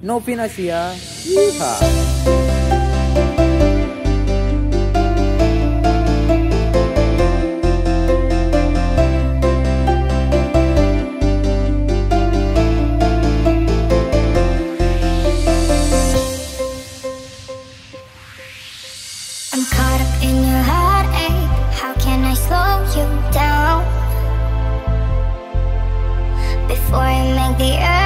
No Pinasia. Yeehaw! I'm caught up in your heartache How can I slow you down? Before I make the earth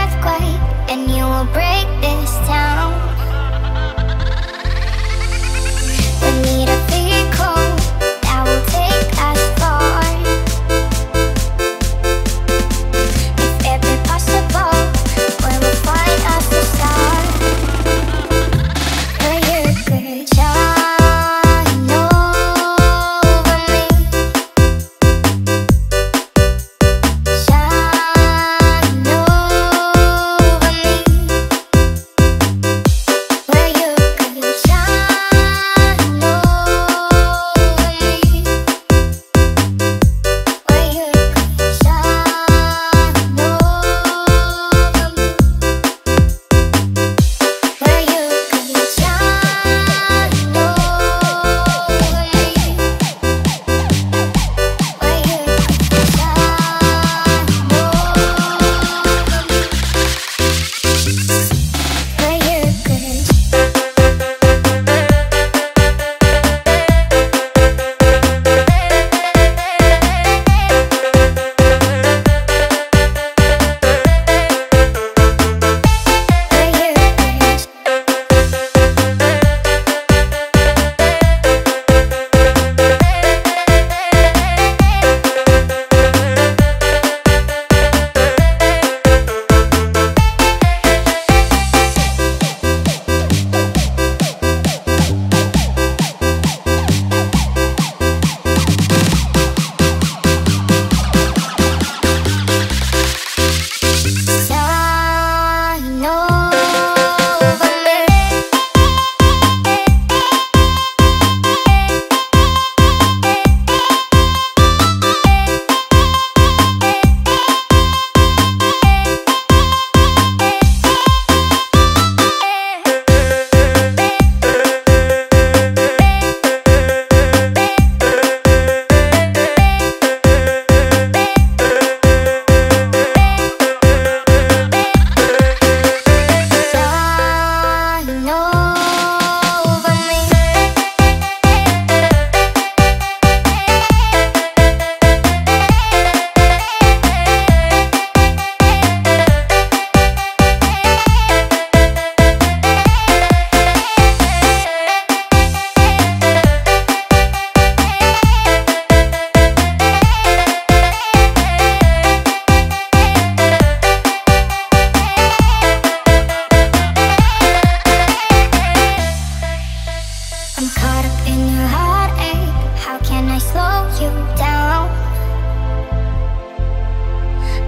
I'm caught up in your heartache. Eh? How can I slow you down?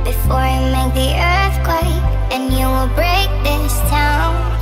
Before I make the earthquake, and you will break this town.